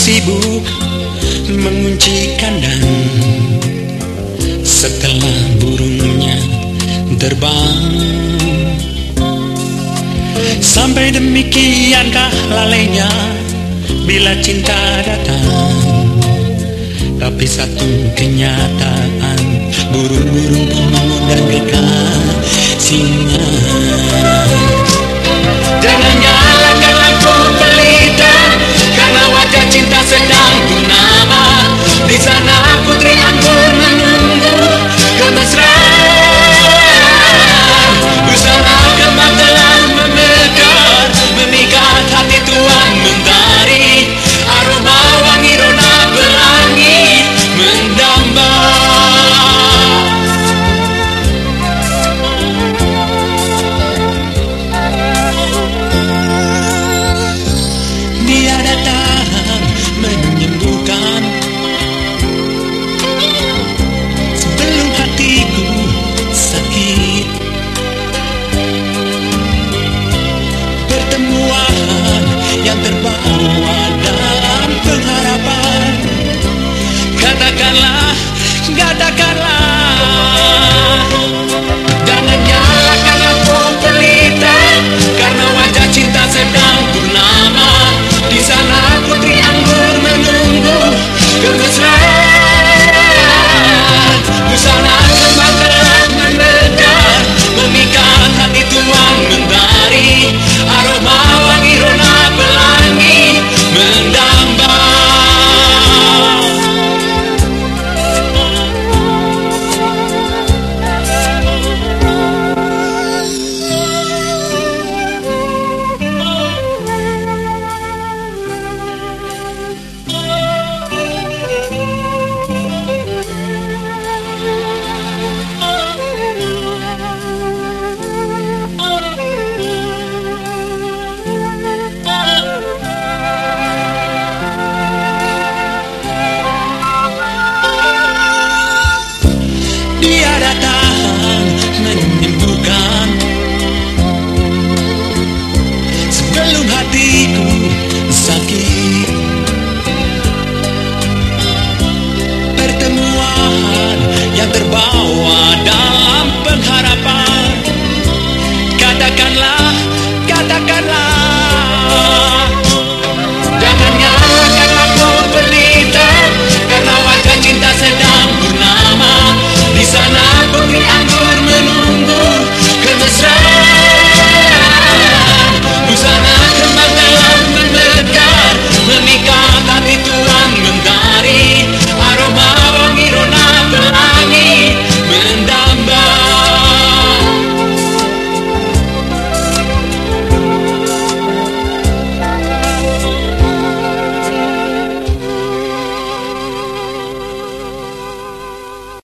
sibuk mengunci kandang. Setelah burungnya terbang. Sampai demikiankah lalainya Bila cinta datang? Tapi satu kenyataan Burung-burung pun mengundang Dia datang